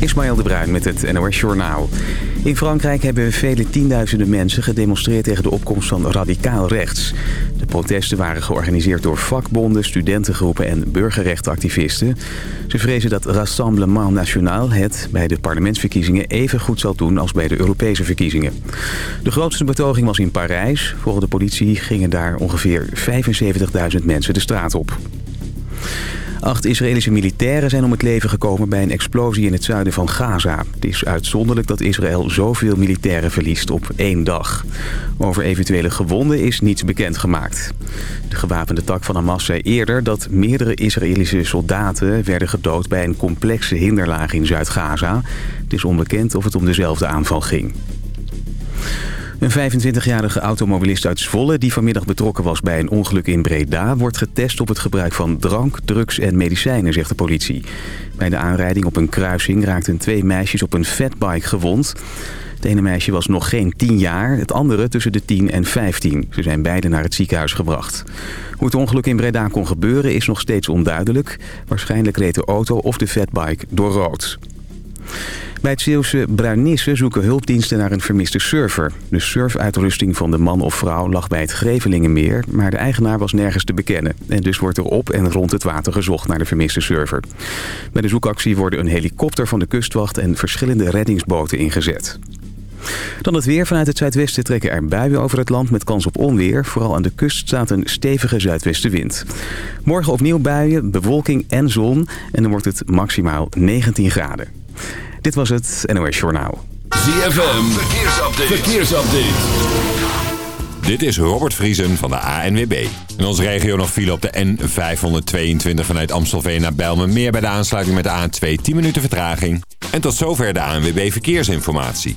Ismaël de Bruin met het NOS Journaal. In Frankrijk hebben vele tienduizenden mensen gedemonstreerd tegen de opkomst van radicaal rechts. De protesten waren georganiseerd door vakbonden, studentengroepen en burgerrechtenactivisten. Ze vrezen dat Rassemblement National het bij de parlementsverkiezingen even goed zal doen als bij de Europese verkiezingen. De grootste betoging was in Parijs. Volgens de politie gingen daar ongeveer 75.000 mensen de straat op. Acht Israëlische militairen zijn om het leven gekomen bij een explosie in het zuiden van Gaza. Het is uitzonderlijk dat Israël zoveel militairen verliest op één dag. Over eventuele gewonden is niets bekendgemaakt. De gewapende tak van Hamas zei eerder dat meerdere Israëlische soldaten werden gedood bij een complexe hinderlaag in Zuid-Gaza. Het is onbekend of het om dezelfde aanval ging. Een 25-jarige automobilist uit Zwolle die vanmiddag betrokken was bij een ongeluk in Breda... wordt getest op het gebruik van drank, drugs en medicijnen, zegt de politie. Bij de aanrijding op een kruising raakten twee meisjes op een fatbike gewond. Het ene meisje was nog geen 10 jaar, het andere tussen de 10 en 15. Ze zijn beide naar het ziekenhuis gebracht. Hoe het ongeluk in Breda kon gebeuren is nog steeds onduidelijk. Waarschijnlijk reed de auto of de fatbike door rood. Bij het Zeeuwse Bruinisse zoeken hulpdiensten naar een vermiste surfer. De surfuitrusting van de man of vrouw lag bij het Grevelingenmeer... maar de eigenaar was nergens te bekennen. En dus wordt er op en rond het water gezocht naar de vermiste surfer. Bij de zoekactie worden een helikopter van de kustwacht... en verschillende reddingsboten ingezet. Dan het weer. Vanuit het zuidwesten trekken er buien over het land met kans op onweer. Vooral aan de kust staat een stevige zuidwestenwind. Morgen opnieuw buien, bewolking en zon. En dan wordt het maximaal 19 graden. Dit was het NOS Journaal. ZFM, verkeersupdate. verkeersupdate. Dit is Robert Vriesen van de ANWB. In onze regio nog file op de N522 vanuit Amstelveen naar Bijlmermeer... bij de aansluiting met de A2 10 minuten vertraging. En tot zover de ANWB Verkeersinformatie.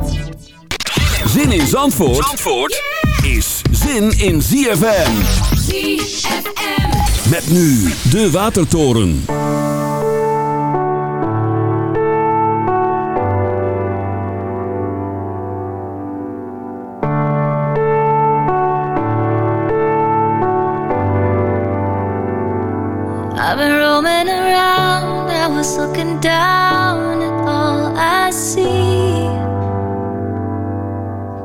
Zin in Zandvoort, Zandvoort is zin in ZFM. ZFM. Met nu de Watertoren. I've been roaming around, I was looking down at all I see.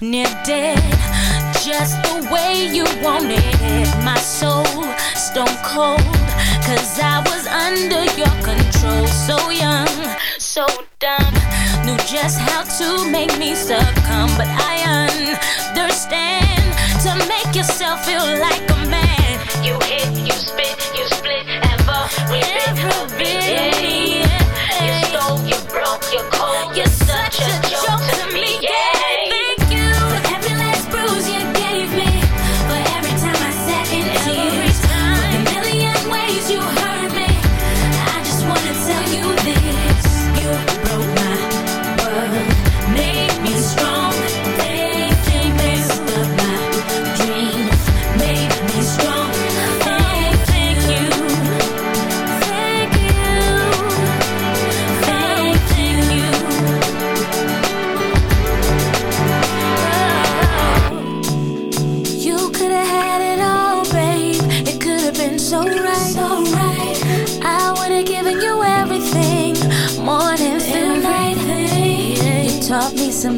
near dead, just the way you wanted. My soul stone cold, cause I was under your control. So young, so dumb, knew just how to make me succumb. But I understand to make yourself feel like a man. You hit, you spit, you split, ever, ever bit.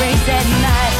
race at night.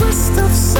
twist of